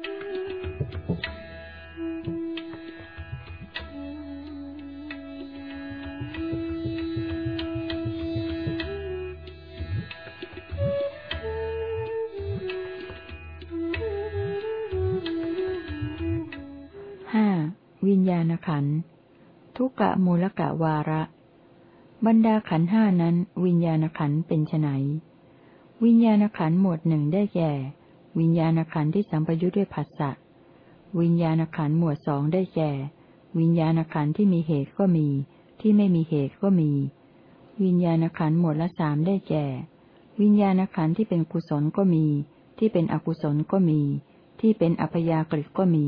ห้าวิญญาณขันธ์ทุกะมูลกะวาระ บรรดาขันห้านั้น วิญญาณขันธ์เป็นไนวิญญาณขันธ์หมวดหนึ่งได้แก่ วิญญาณขันธ์ที่สัมปยุทธ์ด้วยผัสสะวิญญาณขันธ์หมวดสองได้แก่ วิญญาณขันธ์ที่มีเหตุก็มี ที่ไม่มีเหตุก็มี วิญญาณขันธ์หมวดละสามได้แก่ วิญญาณขันธ์ที่เป็นกุศลก็มี ที่เป็นอกุศลก็มี ที่เป็นอัพยากฤิก็มี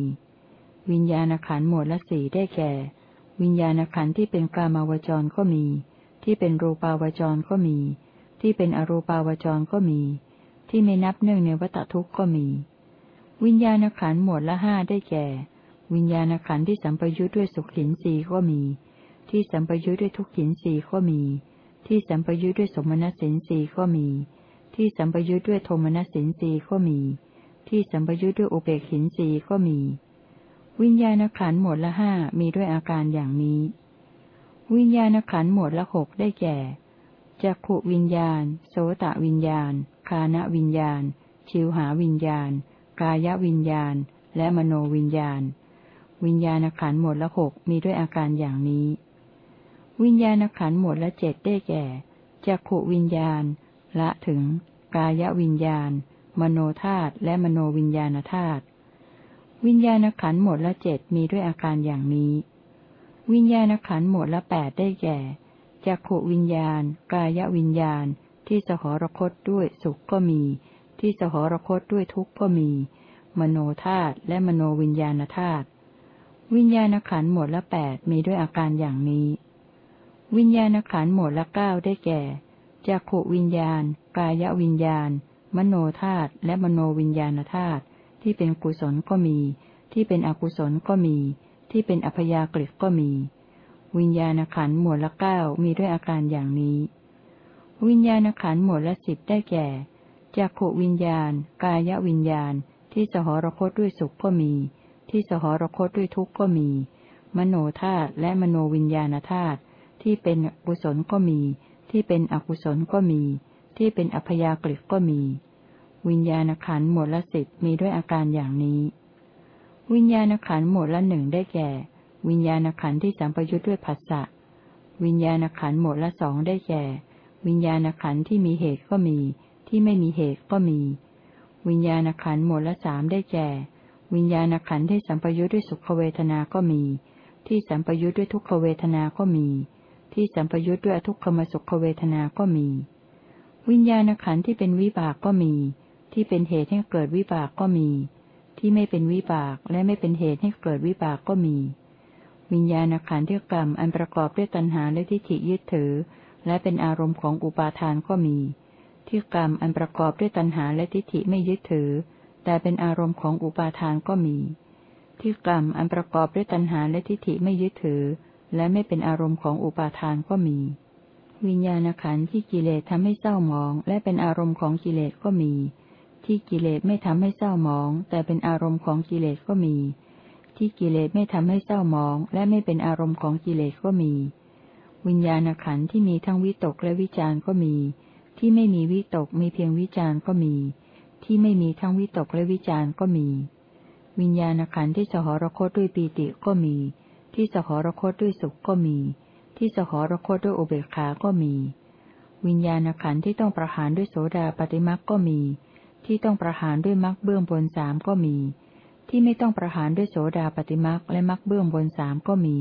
วิญญาณขันธ์หมวดละสี่ได้แก่ วิญญาณขันธ์ที่เป็นกามาวจรก็มี ที่เป็นรูปาวจรก็มี ที่เป็นอรูปาวจรก็มี ที่ไม่นับเนื่งในวัตทุกข์ก็มี วิญญาณขันหมวดละห้าได้แก่ วิญญาณขันที่สัมปยุทธ์ด้วยสุขหินสีก็มี ที่สัมปยุทธ์ด้วยทุกขินสีก็มี ที่สัมปยุทธ์ด้วยสมณสินสีก็มี ที่สัมปยุทธ์ด้วยโทมณสินสีก็มี ที่สัมปยุทธ์ด้วยอุเบกขินสีก็มี วิญญาณขันหมวดละห้ามีด้วยอาการอย่างนี้ วิญญาณขันหมวดละหกได้แก่จักขุวิญญาณ โสตวิญญาณ คานวิญญาณ ชิวหาวิญญาณ กายวิญญาณ และมโนวิญญาณ วิญญาณขันหมดละหกมีด้วยอาการอย่างนี้ วิญญาณขันหมดละเจ็ดได้แก่จักขวิญญาณ ละถึง กายวิญญาณ มโนธาตุและมโนวิญญาณธาตุวิญญาณขันหมดละเจ็ดมีด้วยอาการอย่างนี้ วิญญาณขันหมดละแปดได้แก่จักขวิญญาณ กายวิญญาณ ที่สหรคตด้วยสุขก็มี ที่สหรคตด้วยทุกข์ก็มี มโนธาตุและมโนวิญญาณธาตุวิญญาณขันหมดละแปดมีด้วยอาการอย่างนี้ วิญญาณขันหมดละเก้าได้แก่จักขวิญญาณ กายวิญญาณ มโนธาตุและมโนวิญญาณธาตุที่เป็นกุศลก็มี ที่เป็นอกุศลก็มี ที่เป็นอัพยากฤิก็มี วิญญาณขันหมวดละเก้ามีด้วยอาการอย่างนี้ วิญญาณขันหมวดละสิบได้แก่จักขวิญญาณ กายวิญญาณ ที่สหรคตด้วยสุขก็มี ที่สหรคตด้วยทุกข์ก็มี มโนธาตุและมโนวิญญาณธาตุที่เป็นกุศลก็มี ที่เป็นอกุศลก็มี ที่เป็นอัพยากฤิก็มี วิญญาณขันหมดละสิบมีด้วยอาการอย่างนี้ วิญญาณขันหมดละหนึ่งได้แก่ วิญญาณขันที่สัมปยุทธ์ด้วยผัสสะวิญญาณขันหมดละสองได้แก่ วิญญาณขันธ์ที่มีเหตุก็มี ที่ไม่มีเหตุก็มี วิญญาณขันธ์หมดละสามได้แก่ วิญญาณขันธ์ที่สัมปยุทธ์ด้วยสุขเวทนาก็มี ที่สัมปยุทธ์ด้วยทุกขเวทนาก็มี ที่สัมปยุทธ์ด้วยทุกขมสุขเวทนาก็มี วิญญาณขันธ์ที่เป็นวิบากก็มี ที่เป็นเหตุให้เกิดวิบากก็มี ที่ไม่เป็นวิบากและไม่เป็นเหตุให้เกิดวิบากก็มี วิญญาณขันธ์ที่กรรมอันประกอบด้วยตัณหาและทิฏฐิยึดถือ และเป็นอารมณ์ของอุปาทานก็มี ที่กรรมอันประกอบด้วยตัณหาและทิฏฐิไม่ยึดถือ แต่เป็นอารมณ์ของอุปาทานก็มี ที่กรรมอันประกอบด้วยตัณหาและทิฏฐิไม่ยึดถือ และไม่เป็นอารมณ์ของอุปาทานก็มี วิญญาณขันธ์ที่กิเลสทำให้เศร้าหมอง และเป็นอารมณ์ของกิเลสก็มี ที่กิเลสไม่ทำให้เศร้าหมอง แต่เป็นอารมณ์ของกิเลสก็มี ที่กิเลสไม่ทำให้เศร้าหมอง และไม่เป็นอารมณ์ของกิเลสก็มี วิญญาณขันธ์ที่มีทั้งวิตกและวิจารณ์ก็มี ที่ไม่มีวิตกมีเพียงวิจารณ์ก็มี ที่ไม่มีทั้งวิตกและวิจารณ์ก็มี วิญญาณขันธ์ที่สหรคตด้วยปีติก็มี ที่สหรคตด้วยสุขก็มี ที่สหรคตด้วยอุเบกขาก็มี วิญญาณขันธ์ที่ต้องประหารด้วยโสดาปฏิมักก็มี ที่ต้องประหารด้วยมักเบื้องบนสามก็มี ที่ไม่ต้องประหารด้วยโสดาปฏิมักและมักเบื้องบนสามก็มี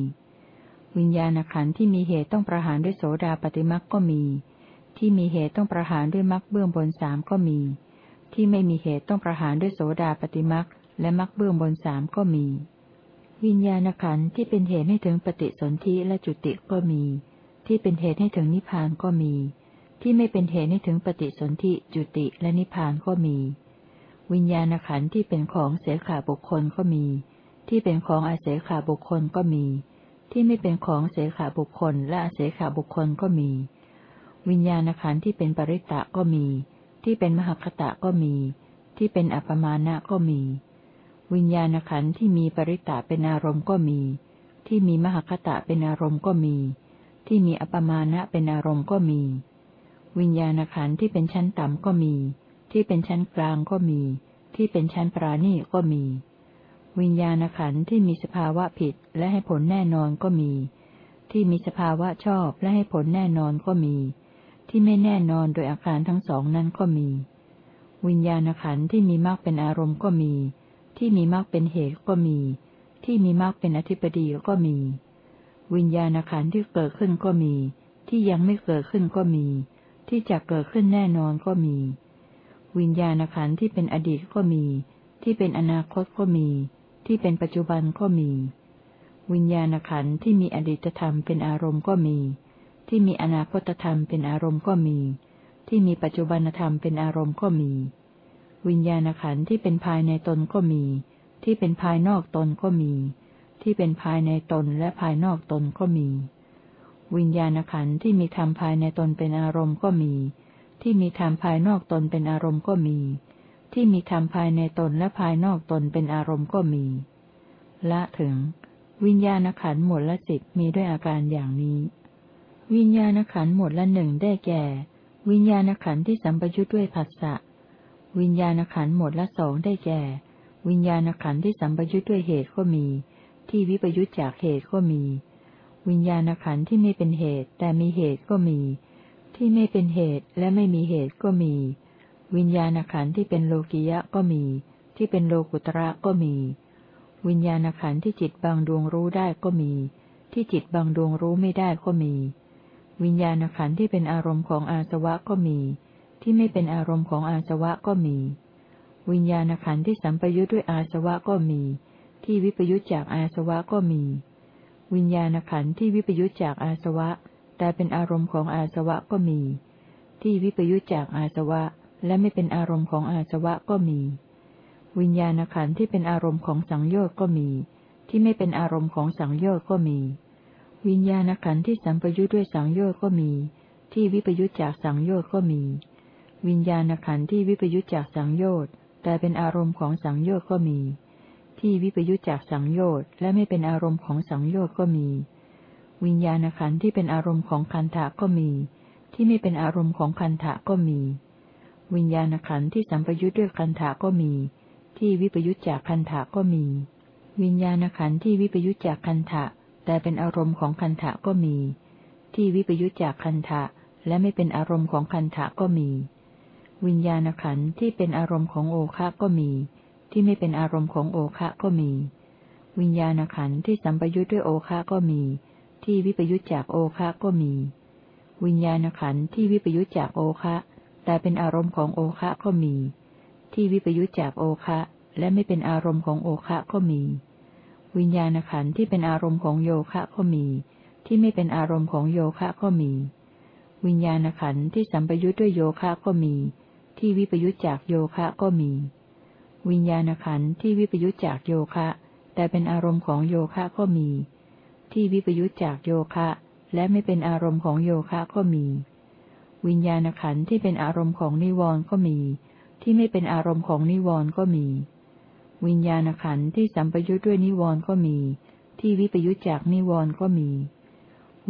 วิญญาณขันธ์ที่มีเหตุต้องประหารด้วยโสดาปฏิมักก็มี ที่มีเหตุต้องประหารด้วยมรรคเบื้องบนสามก็มี ที่ไม่มีเหตุต้องประหารด้วยโสดาปฏิมรรคและมรรคเบื้องบนสามก็มี วิญญาณขันธ์ที่เป็นเหตุให้ถึงปฏิสนธิและจุติก็มี ที่เป็นเหตุให้ถึงนิพพานก็มี ที่ไม่เป็นเหตุให้ถึงปฏิสนธิจุติและนิพพานก็มี วิญญาณขันธ์ที่เป็นของเสขาบุคคลก็มี ที่เป็นของอาเสขาบุคคลก็มี ที่ไม่เป็นของเสขาบุคคลและเสขาบุคคลก็มี วิญญาณขันธ์ที่เป็นปริตะก็มี ที่เป็นมหคตะก็มี ที่เป็นอัปมาณะก็มีววิญญาณขันธ์ที่มีปริตะเป็นอารมณ์ก็มี ที่มีมหคตะเป็นอารมณ์ก็มี ที่มีอัปมาณะเป็นอารมณ์ก็มี วิญญาณขันธ์ที่เป็นชั้นต่ำก็มี ที่เป็นชั้นกลางก็มี ที่เป็นชั้นปราณีก็มี วิญญาณขันธ์ที่มีสภาวะผิดและให้ผลแน่นอนก็มี ที่มีสภาวะชอบและให้ผลแน่นอนก็มี ที่ไม่แน่นอนโดยอาการทั้งสองนั้นก็มี วิญญาณขันธ์ที่มีมากเป็นอารมณ์ก็มี ที่มีมรรคเป็นเหตุก็มี ที่มีมรรคเป็นอธิปดีก็มี วิญญาณขันธ์ที่เกิดขึ้นก็มี ที่ยังไม่เกิดขึ้นก็มี ที่จะเกิดขึ้นแน่นอนก็มี วิญญาณขันธ์ที่เป็นอดีตก็มี ที่เป็นอนาคตก็มี ที่เป็นปัจจุบันก็มี วิญญาณขันธ์ที่มีอดีตธรรมเป็นอารมณ์ก็มี ที่มีอนาคตธรรมเป็นอารมณ์ก็มี ที่มีปัจจุบันธรรมเป็นอารมณ์ก็มี วิญญาณขันธ์ที่เป็นภายในตนก็มี ที่เป็นภายนอกตนก็มี ที่เป็นภายในตนและภายนอกตนก็มี วิญญาณขันธ์ที่มีธรรมภายในตนเป็นอารมณ์ก็มี ที่มีธรรมภายนอกตนเป็นอารมณ์ก็มี ที่มีธรรมภายในตนและภายนอกตนเป็นอารมณ์ก็มี ละถึง วิญญาณขันหมดละสิบมีด้วยอาการอย่างนี้ วิญญาณขันหมดละหนึ่งได้แก่ วิญญาณขันที่สัมปยุทธ์ด้วยผัสสะวิญญาณขันหมดละสองได้แก่ วิญญาณขันที่สัมปยุทธ์ด้วยเหตุก็มี ที่วิปยุทธจากเหตุก็มี วิญญาณขันที่ไม่เป็นเหตุแต่มีเหตุก็มี ที่ไม่เป็นเหตุและไม่มีเหตุก็มี วิญญาณขันธ์ที่เป็นโลกิยะก็มี ที่เป็นโลกุตระก็มี วิญญาณขันธ์ที่จิตบางดวงรู้ได้ก็มี ที่จิตบางดวงรู้ไม่ได้ก็มี วิญญาณขันธ์ที่เป็นอารมณ์ของอาสวะก็มี ที่ไม่เป็นอารมณ์ของอาสวะก็มี วิญญาณขันธ์ที่สัมปยุทธ์ด้วยอาสวะก็มี ที่วิปยุทธจากอาสวะก็มี วิญญาณขันธ์ที่วิปยุทธจากอาสวะ แต่เป็นอารมณ์ของอาสวะก็มี ที่วิปยุทธจากอาสวะ และไม่เป็นอารมณ์ของอาสวะก็มี วิญญาณขันธ์ที่เป็นอารมณ์ของสังโยชน์ก็มี ที่ไม่เป็นอารมณ์ของสังโยชน์ก็มี วิญญาณขันธ์ที่สัมปยุทธ์ด้วยสังโยชน์ก็มี ที่วิปยุทธจากสังโยชน์ก็มี วิญญาณขันธ์ที่วิปยุจจากสังโยชน์แต่เป็นอารมณ์ของสังโยชน์ก็มี ที่วิปยุจจากสังโยชน์และไม่เป็นอารมณ์ของสังโยชน์ก็มี วิญญาณขันธ์ที่เป็นอารมณ์ของคันธะก็มี ที่ไม่เป็นอารมณ์ของคันธะก็มี วิญญาณขันธ์ที่สัมปยุจด้วยคันธะก็มี ที่วิปยุจจากคันธะก็มี วิญญาณขันธ์ที่วิปยุจจากคันธะแต่เป็นอารมณ์ของคันธะก็มี ที่วิปยุจจากคันธะและไม่เป็นอารมณ์ของคันธะก็มี วิญญาณขันธ์ที่เป็นอารมณ์ของโอคะก็มี ที่ไม่เป็นอารมณ์ของโอคะก็มี วิญญาณขันธ์ที่สัมปยุทธ์ด้วยโอคะก็มี ที่วิปยุทธจากโอคะก็มี วิญญาณขันธ์ที่วิปยุทธจากโอคะ แต่เป็นอารมณ์ของโอคะก็มี ที่วิปยุทธจากโอคะและไม่เป็นอารมณ์ของโอคะก็มี วิญญาณขันธ์ที่เป็นอารมณ์ของโยคะก็มี ที่ไม่เป็นอารมณ์ของโยคะก็มี วิญญาณขันธ์ที่สัมปยุทธ์ด้วยโยคะก็มี ที่วิปยุจจากโยคะก็มี วิญญาณขันธ์ที่วิปยุจจากโยคะ แต่เป็นอารมณ์ของโยคะก็มี ที่วิปยุจจากโยคะ และไม่เป็นอารมณ์ของโยคะก็มี วิญญาณขันธ์ที่เป็นอารมณ์ของนิวรณ์ก็มี ที่ไม่เป็นอารมณ์ของนิวรณ์ก็มี วิญญาณขันธ์ที่สัมปยุจด้วยนิวรณ์ก็มี ที่วิปยุจจากนิวรณ์ก็มี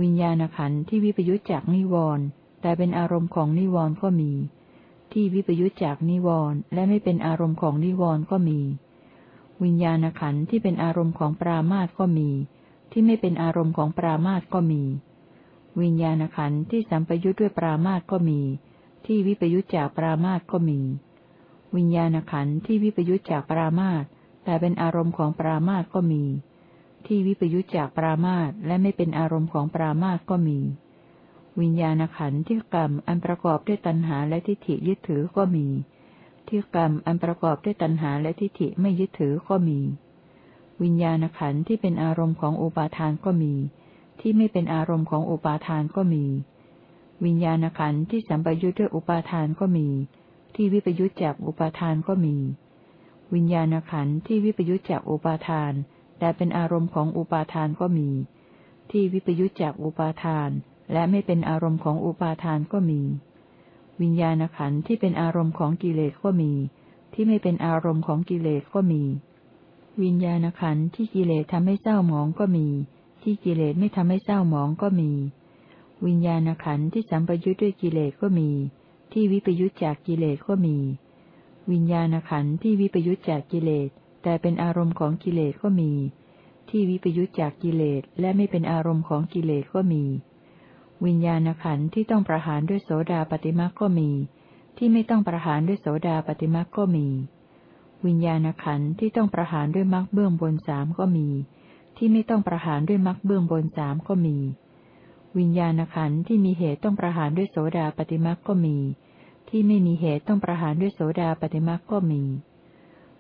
วิญญาณขันธ์ที่วิปยุจจากนิวรณ์แต่เป็นอารมณ์ของนิวรณ์ก็มี ที่วิปยุจจากนิวรณ์และไม่เป็นอารมณ์ของนิวรณ์ก็มี วิญญาณขันธ์ที่เป็นอารมณ์ของปรามาตก็มี ที่ไม่เป็นอารมณ์ของปรามาตก็มี วิญญาณขันธ์ที่สัมปยุจด้วยปรามาตก็มี ที่วิปยุจจากปรามาตก็มี วิญญาณขันธ์ที่วิปยุจจากปรามาตแต่เป็นอารมณ์ของปรามาตก็มี ที่วิปยุจจากปรามาตและไม่เป็นอารมณ์ของปรามาตก็มี วิญญาณขันธ์ที่กรรมอันประกอบด้วยตัณหาและทิฏฐิยึดถือก็มี ที่กรรมอันประกอบด้วยตัณหาและทิฏฐิไม่ยึดถือก็มี วิญญาณขันธ์ที่เป็นอารมณ์ของอุปาทานก็มี ที่ไม่เป็นอารมณ์ของอุปาทานก็มี วิญญาณขันธ์ที่สัมปยุทธ์ด้วยอุปาทานก็มี ที่วิปยุทธ์จากอุปาทานก็มี วิญญาณขันธ์ที่วิปยุทธ์จากอุปาทาน แต่เป็นอารมณ์ของอุปาทานก็มี ที่วิปยุทธ์จากอุปาทาน และไม่เป็นอารมณ์ของอุปาทานก็มี วิญญาณขันธ์ที่เป็นอารมณ์ของกิเลสก็มี ที่ไม่เป็นอารมณ์ของกิเลสก็มี วิญญาณขันธ์ที่กิเลสทำให้เศร้าหมองก็มี ที่กิเลสไม่ทำให้เศร้าหมองก็มี วิญญาณขันธ์ที่สัมปยุทธ์ด้วยกิเลสก็มี ที่วิปยุทธจากกิเลสก็มี วิญญาณขันธ์ที่วิปยุทธจากกิเลส แต่เป็นอารมณ์ของกิเลสก็มี ที่วิปยุทธจากกิเลสและไม่เป็นอารมณ์ของกิเลสก็มี วิญญาณขันธ์ที่ต้องประหารด้วยโสดาปฏิมาก็มี ที่ไม่ต้องประหารด้วยโสดาปฏิมาก็มี วิญญาณขันธ์ที่ต้องประหารด้วยมรรคเบื้องบนสามก็มี ที่ไม่ต้องประหารด้วยมรรคเบื้องบนสามก็มี วิญญาณขันธ์ที่มีเหตุต้องประหารด้วยโสดาปฏิมรรคก็มี ที่ไม่มีเหตุต้องประหารด้วยโสดาปฏิมรรคก็มี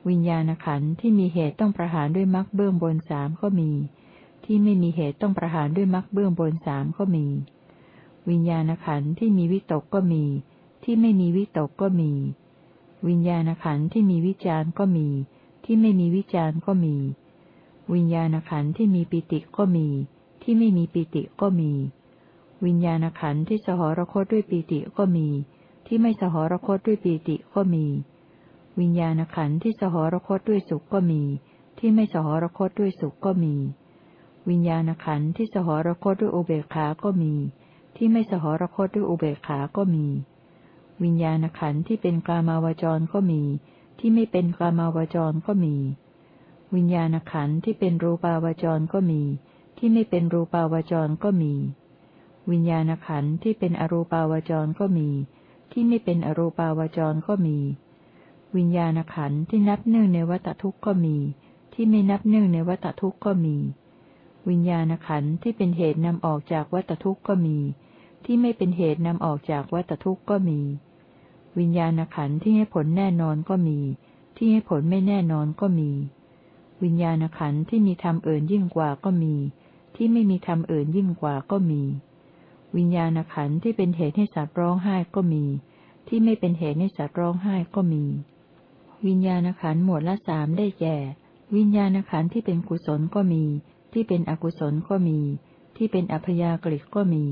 วิญญาณขันธ์ที่มีเหตุต้องประหารด้วยมรรคเบื้องบนสามก็มี ที่ไม่มีเหตุต้องประหารด้วยมรรคเบื้องบนสามก็มี วิญญาณขันธ์ที่มีวิตกก็มี ที่ไม่มีวิตกก็มี วิญญาณขันธ์ที่มีวิจารณ์ก็มี ที่ไม่มีวิจารณ์ก็มี วิญญาณขันธ์ที่มีปิติก็มี ที่ไม่มีปิติก็มี วิญญาณขันธ์ที่สหรคตด้วยปิติก็มี ที่ไม่สหรคตด้วยปิติก็มี วิญญาณขันธ์ที่สหรคตด้วยสุขก็มี ที่ไม่สหรคตด้วยสุขก็มี วิญญาณขันธ์ที่สหรคตด้วยอุเบกขา ก็มี ที่ไม่สหรคตด้วยอุเบกขา ก็มี วิญญาณขันธ์ที่เป็นกามาวจรก็มี ที่ไม่เป็นกามาวจรก็มี วิญญาณขันธ์ที่เป็นรูปาวจรก็มี ที่ไม่เป็นรูปาวจรก็มี วิญญาณขันธ์ที่เป็นอรูปาวจรก็มี ที่ไม่เป็นอรูปาวจรก็มี วิญญาณขันธ์ที่นับเนื่องในวัตทุกข์ก็มี ที่ไม่นับเนื่องในวัตทุกข์ก็มี วิญญาณขันธ์ที่เป็นเหตุนำออกจากวัตทุกข์ก็มี ที่ไม่เป็นเหตุนำออกจากวัตทุกข์ก็มี วิญญาณขันธ์ที่ให้ผลแน่นอนก็มี ที่ให้ผลไม่แน่นอนก็มี วิญญาณขันธ์ที่มีธรรมเอื่นยิ่งกว่าก็มี ที่ไม่มีธรรมเอื่นยิ่งกว่าก็มี วิญญาณขันธ์ที่เป็นเหตุให้สัตว์ร้องไห้ก็มี ที่ไม่เป็นเหตุให้สัตว์ร้องไห้ก็มี วิญญาณขันธ์หมวดละสามได้แก่ วิญญาณขันธ์ที่เป็นกุศลก็มี ที่เป็นอกุศลก็มี ที่เป็นอัพยากฤิก็มี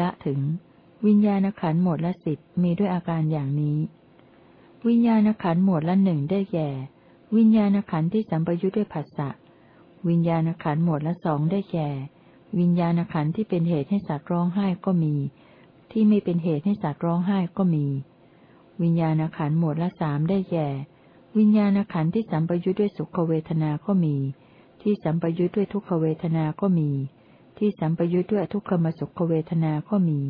ละถึง วิญญาณขันธ์หมวดละสิบมีด้วยอาการอย่างนี้ วิญญาณขันธ์หมวดละหนึ่งได้แก่ วิญญาณขันธ์ที่สัมปยุทธ์ด้วยผัสสะ วิญญาณขันธ์หมวดละสองได้แก่ วิญญาณขันธ์ที่เป็นเหตุให้สัตว์ร้องไห้ก็มี ที่ไม่เป็นเหตุให้สัตว์ร้องไห้ก็มี วิญญาณขันธ์หมวดละสามได้แก่ วิญญาณขันธ์ที่สัมปยุทธ์ด้วยสุขเวทนาก็มี ที่สัมปยุทธ์ด้วยทุกขเวทนาก็มี ที่สัมปยุทธ์ด้วยทุกขมสุขเวทนาก็มี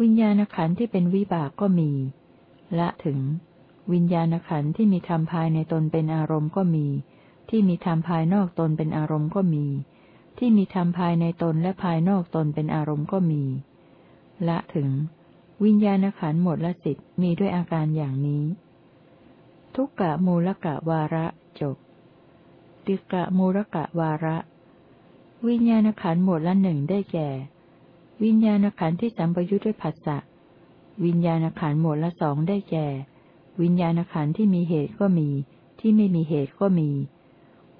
วิญญาณขันธ์ที่เป็นวิบากก็มี ละถึง วิญญาณขันธ์ที่มีธรรมภายในตนเป็นอารมณ์ก็มี ที่มีธรรมภายนอกตนเป็นอารมณ์ก็มี ที่มีธรรมภายในตนและภายนอกตนเป็นอารมณ์ก็มี ละถึง วิญญาณขันธ์หมดละสิทธิ์มีด้วยอาการอย่างนี้ ทุกกะมูลกะวาระจบ ติกะมูลกะวาระ วิญญาณขันธ์หมดละหนึ่งได้แก่ วิญญาณขันธ์ที่สัมปยุทธ์ด้วยผัสสะวิญญาณขันธ์หมดละสองได้แก่ วิญญาณขันธ์ที่มีเหตุก็มี ที่ไม่มีเหตุก็มี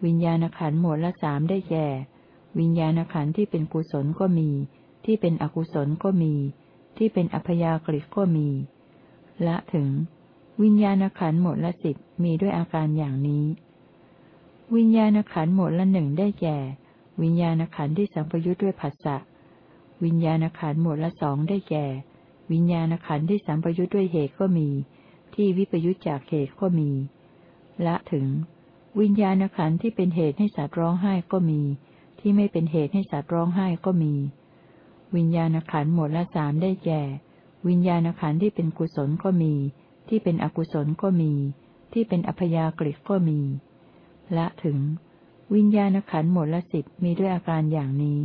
วิญญาณขันธ์หมวดละสามได้แก่ วิญญาณขันธ์ที่เป็นกุศลก็มี ที่เป็นอกุศลก็มี ที่เป็นอัพยากฤิก็มี ละถึง วิญญาณขันธ์หมดละสิบมีด้วยอาการอย่างนี้ วิญญาณขันธ์หมดละหนึ่งได้แก่ วิญญาณขันธ์ที่สัมปยุทธ์ด้วยผัสสะวิญญาณขันธ์หมวดละสองได้แก่ วิญญาณขันธ์ที่สัมปยุทธ์ด้วยเหตุก็มี ที่วิปยุทธจากเหตุก็มี ละถึง วิญญาณขันธ์ที่เป็นเหตุให้สัตว์ร้องไห้ก็มี ที่ไม่เป็นเหตุให้สัตว์ร้องไห้ก็มี วิญญาณขันธ์หมดละสามได้แก่ วิญญาณขันธ์ที่เป็นกุศลก็มี ที่เป็นอกุศลก็มี ที่เป็นอัพยากฤิก็มี ละถึง วิญญาณขันธ์หมดละสิบมีด้วยอาการอย่างนี้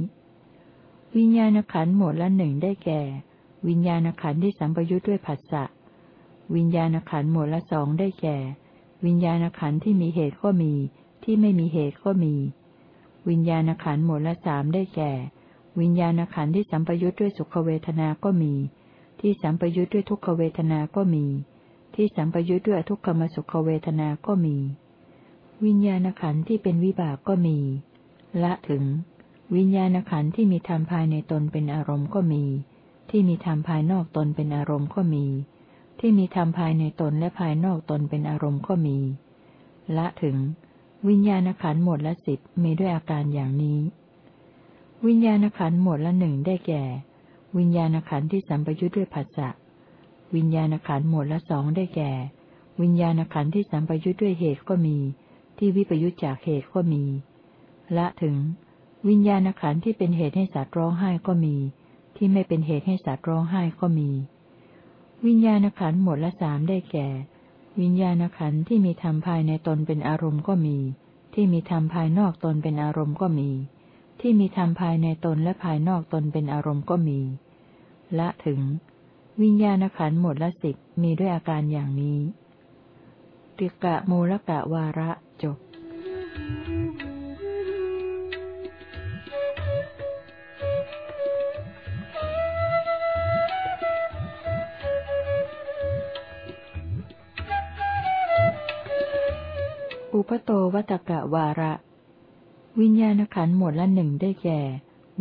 วิญญาณขันธ์หมดละหนึ่งได้แก่ วิญญาณขันธ์ที่สัมปยุทธ์ด้วยผัสสะ วิญญาณขันธ์หมวดละสองได้แก่ วิญญาณขันธ์ที่มีเหตุก็มี ที่ไม่มีเหตุก็มี วิญญาณขันธ์หมวดละสามได้แก่ วิญญาณขันธ์ที่สัมปยุทธ์ด้วยสุขเวทนาก็มี ที่สัมปยุทธ์ด้วยทุกขเวทนาก็มี ที่สัมปยุทธ์ด้วยทุกขมสุขเวทนาก็มี วิญญาณขันธ์ที่เป็นวิบากก็มี ละถึง วิญญาณขันธ์ที่มีธรรมภายในตนเป็นอารมณ์ก็มี ที่มีธรรมภายนอกตนเป็นอารมณ์ก็มี ที่มีธรรมภายในตนและภายนอกตนเป็นอารมณ์ก็มี ละถึง วิญญาณขันธ์หมวดละสิบมีด้วยอาการอย่างนี้ วิญญาณขันธ์หมวดละหนึ่งได้แก่ วิญญาณขันธ์ที่สัมปยุทธ์ด้วยผัสสะวิญญาณขันธ์หมวดละสองได้แก่ วิญญาณขันธ์ที่สัมปยุทธ์ด้วยเหตุก็มี ที่วิปยุทธจากเหตุก็มี ละถึง วิญญาณขันธ์ที่เป็นเหตุให้สัตว์ร้องไห้ก็มี ที่ไม่เป็นเหตุให้สัตว์ร้องไห้ก็มี วิญญาณขันธ์หมวดละสามได้แก่ วิญญาณขันธ์ที่มีธรรมภายในตนเป็นอารมณ์ก็มี ที่มีธรรมภายนอกตนเป็นอารมณ์ก็มี ที่มีธรรมภายในตนและภายนอกตนเป็นอารมณ์ก็มี ละถึง วิญญาณขันธ์หมดละสิบมีด้วยอาการอย่างนี้ติกะมูลกะวาระจบ อุปโตวัตกะวาระ วิญญาณขันหมวดละหนึ่งได้แก่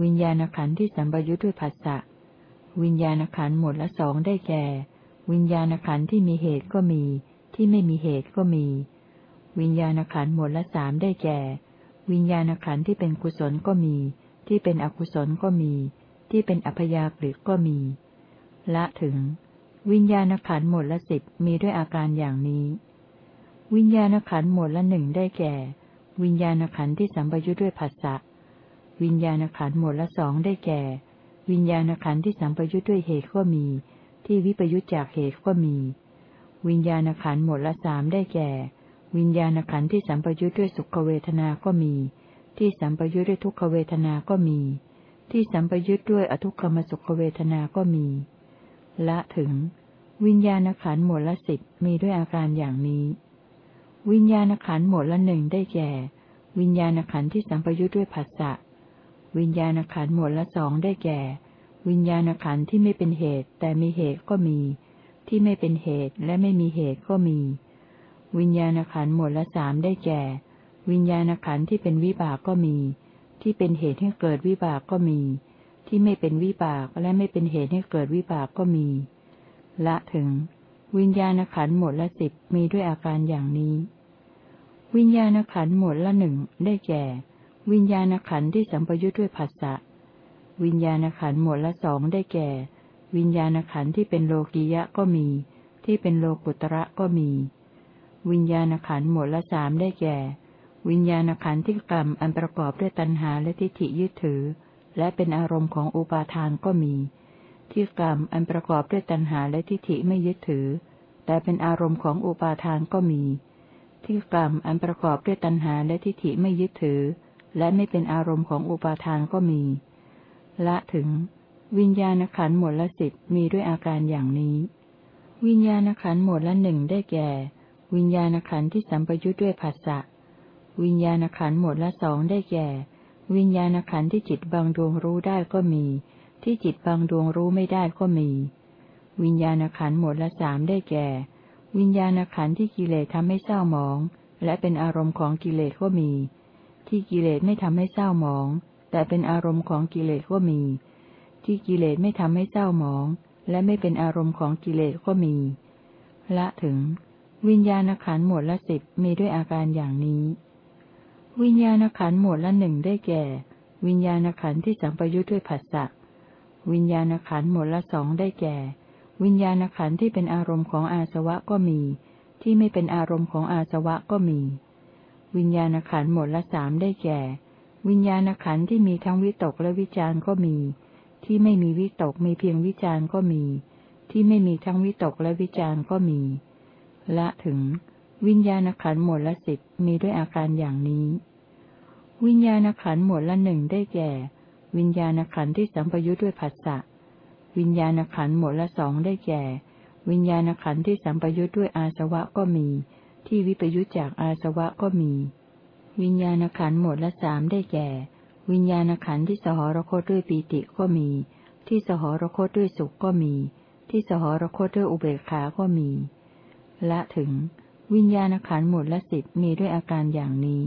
วิญญาณขันที่สัมปยุทธ์ด้วยผัสสะวิญญาณขันหมวดละสองได้แก่ วิญญาณขันที่มีเหตุก็มี ที่ไม่มีเหตุก็มี วิญญาณขันหมวดละสามได้แก่ วิญญาณขันที่เป็นกุศลก็มี ที่เป็นอกุศลก็มี ที่เป็นอัพยากฤิก็มี ละถึง วิญญาณขันหมวดละสิบมีด้วยอาการอย่างนี้ วิญญาณขันหมวดละหนึ่งได้แก่ วิญญาณขันที่สัมปยุทธ์ด้วยผัสสะวิญญาณขันหมวดละสองได้แก่ วิญญาณขันที่สัมปยุทธ์ด้วยเหตุก็มี ที่วิปยุทธจากเหตุก็มี วิญญาณขันหมวดละสามได้แก่ วิญญาณขันที่สัมปยุทธ์ด้วยสุขเวทนาก็มี ที่สัมปยุทธ์ด้วยทุกขเวทนาก็มี ที่สัมปยุทธ์ด้วยอทุกขมสุขเวทนาก็มี ละถึง วิญญาณขันหมวดละสิบมีด้วยอาการอย่างนี้ วิญญาณขันหมดละหนึ่งได้แก่ วิญญาณขันที่สัมปยุทธ์ด้วยผัสสะ วิญญาณขันหมดละสองได้แก่ วิญญาณขันที่ไม่เป็นเหตุ แต่มีเหตุก็มี ที่ไม่เป็นเหตุและไม่มีเหตุก็มี วิญญาณขันหมดละสามได้แก่ วิญญาณขันที่เป็นวิบากก็มี ที่เป็นเหตุให้เกิดวิบากก็มี ที่ไม่เป็นวิบากและไม่เป็นเหตุให้เกิดวิบากก็มี ละถึง วิญญาณขันหมดละสิบมีด้วยอาการอย่างนี้ วิญญาณขันหมดละหนึ่งได้แก่ วิญญาณขันที่สัมปยุทธ์ด้วยผัสสะวิญญาณขันหมดละสองได้แก่ วิญญาณขันที่เป็นโลกียะก็มี ที่เป็นโลกุตระก็มี วิญญาณขันหมดละสามได้แก่ วิญญาณขันที่กรรมอันประกอบด้วยตัณหาและทิฏฐิยึดถือ และเป็นอารมณ์ของอุปาทานก็มี ที่กรรมอันประกอบด้วยตัณหาและทิฏฐิไม่ยึดถือ แต่เป็นอารมณ์ของอุปาทานก็มี ที่กรรมอันประกอบด้วยตัณหาและทิฏฐิไม่ยึดถือ และไม่เป็นอารมณ์ของอุปาทานก็มี ละถึง วิญญาณขันหมดละสิบมีด้วยอาการอย่างนี้ วิญญาณขันหมดละหนึ่งได้แก่ วิญญาณขันที่สัมปยุทธ์ด้วยผัสสะวิญญาณขันหมดละสองได้แก่ วิญญาณขันที่จิตบางดวงรู้ได้ก็มี ที่จิตบางดวงรู้ไม่ได้ก็มี วิญญาณขันหมดละสามได้แก่ วิญญาณขันที่กิเลสทำให้เศร้าหมอง และเป็นอารมณ์ของกิเลสก็มี ที่กิเลสไม่ทำให้เศร้าหมอง แต่เป็นอารมณ์ของกิเลสก็มี ที่กิเลสไม่ทำให้เศร้าหมอง และไม่เป็นอารมณ์ของกิเลสก็มี ละถึง วิญญาณขันหมดละสิบมีด้วยอาการอย่างนี้ วิญญาณขันหมดละหนึ่งได้แก่ วิญญาณขันที่สัมปยุทธ์ด้วยผัสสะ วิญญาณขันหมดละสองได้แก่ วิญญาณขันที่เป็นอารมณ์ของอาสวะก็มี ที่ไม่เป็นอารมณ์ของอาสวะก็มี วิญญาณขันหมดละสามได้แก่ วิญญาณขันที่มีทั้งวิตกและวิจารณ์ก็มี ที่ไม่มีวิตกมีเพียงวิจารณ์ก็มี ที่ไม่มีทั้งวิตกและวิจารณ์ก็มีละถึง วิญญาณขันหมดละสิบมีด้วยอาการอย่างนี้ วิญญาณขันหมดละหนึ่งได้แก่ วิญญาณขันธ์ที่สัมปยุทธ์ด้วยผัสสะวิญญาณขันธ์หมดละสองได้แก่ วิญญาณขันธ์ที่สัมปยุทธ์ด้วยอาสวะก็มี ที่วิปยุทธจากอาสวะก็มี วิญญาณขันธ์หมดละสามได้แก่ วิญญาณขันธ์ที่สหรคตด้วยปีติก็มี ที่สหรคตด้วยสุขก็มี ที่สหรคตด้วยอุเบกขาก็มี ละถึง วิญญาณขันธ์หมดละสิบมีด้วยอาการอย่างนี้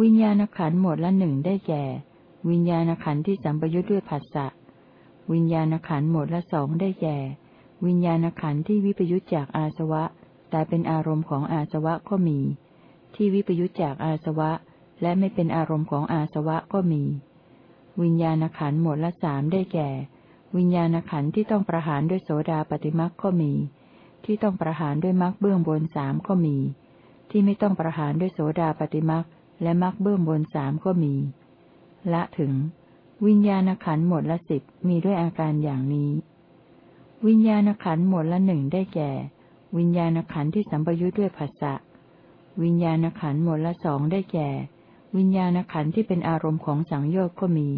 วิญญาณขันธ์หมดละหนึ่งได้แก่ วิญญาณขันธ์ที่สัมปยุทธ์ด้วยผัสสะ วิญญาณขันธ์หมดละสองได้แก่ วิญญาณขันธ์ที่วิปยุทธจากอาสวะ แต่เป็นอารมณ์ของอาสวะก็มี ที่วิปยุจจากอาสวะ และไม่เป็นอารมณ์ของอาสวะก็มี วิญญาณขันธ์หมวดละสามได้แก่ วิญญาณขันธ์ที่ต้องประหารด้วยโสดาปฏิมักก็มี ที่ต้องประหารด้วยมักเบื้องบนสามก็มี ที่ไม่ต้องประหารด้วยโสดาปฏิมักและมักเบื้องบนสามก็มี ละถึง วิญญาณขันธ์หมดละสิบมีด้วยอาการอย่างนี้ วิญญาณขันธ์หมดละหนึ่งได้แก่ วิญญาณขันธ์ที่สัมปยุทธ์ด้วยภาษะวิญญาณขันธ์หมดละสองได้แก่ วิญญาณขันธ์ที่เป็นอารมณ์ของสังโยชน์ก็มี